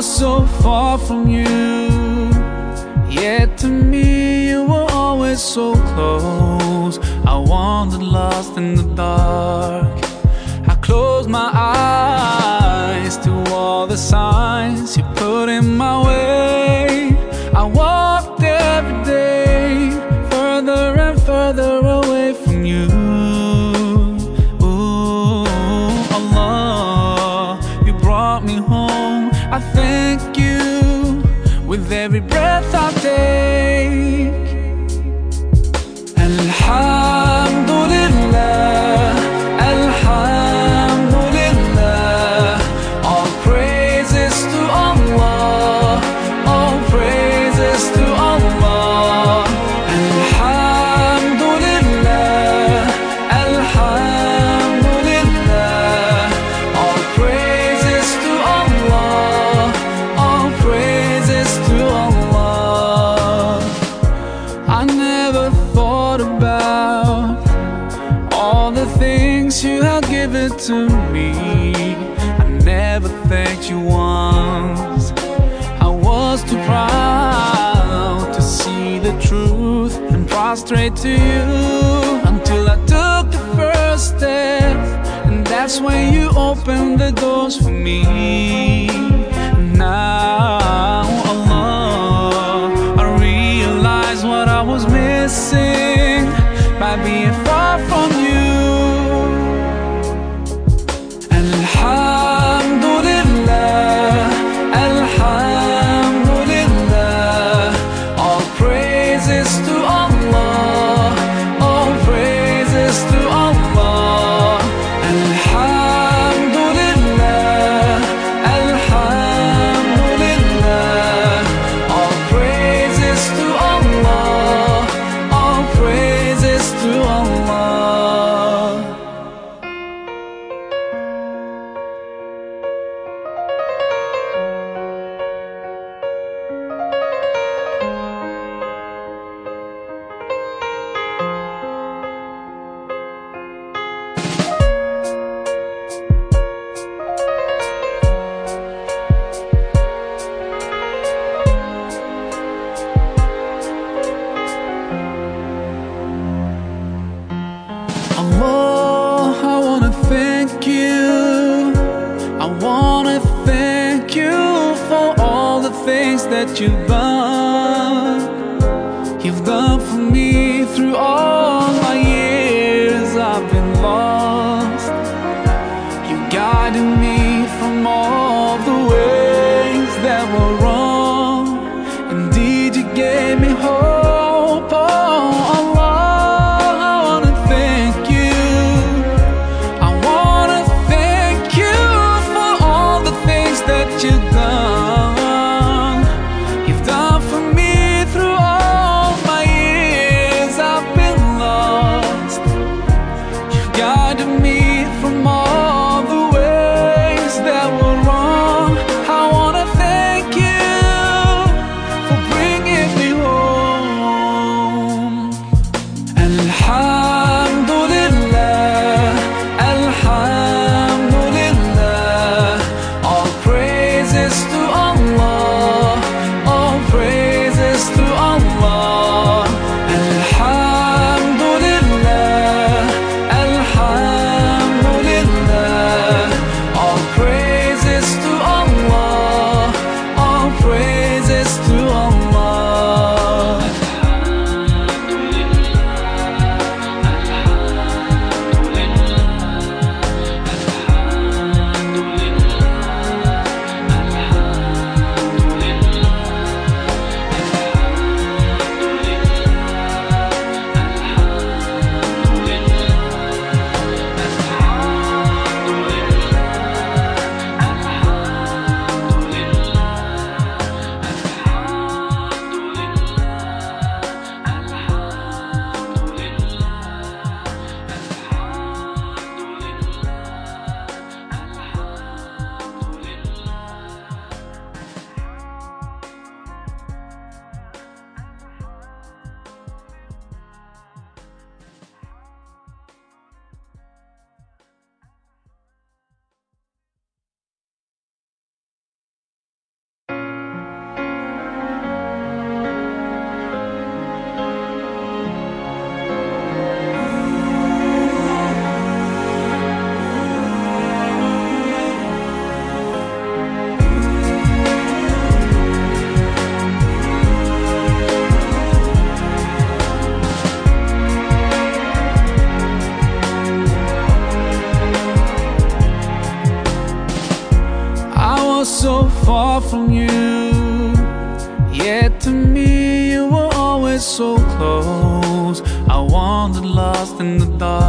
far from you. Yet to me, you were always so close. I wandered lost in the dark. I closed my eyes to all the signs you put in my way. To me. I never thanked you once. I was too proud to see the truth and prostrate to you until I took the first step. And that's when you opened the doors for me. Now, Allah, I realize what I was missing by being that you've done. You've done for me through all my years I've been lost. You guided me from all the ways that were You've me from all so far from you. Yet to me you were always so close. I wandered lost in the dark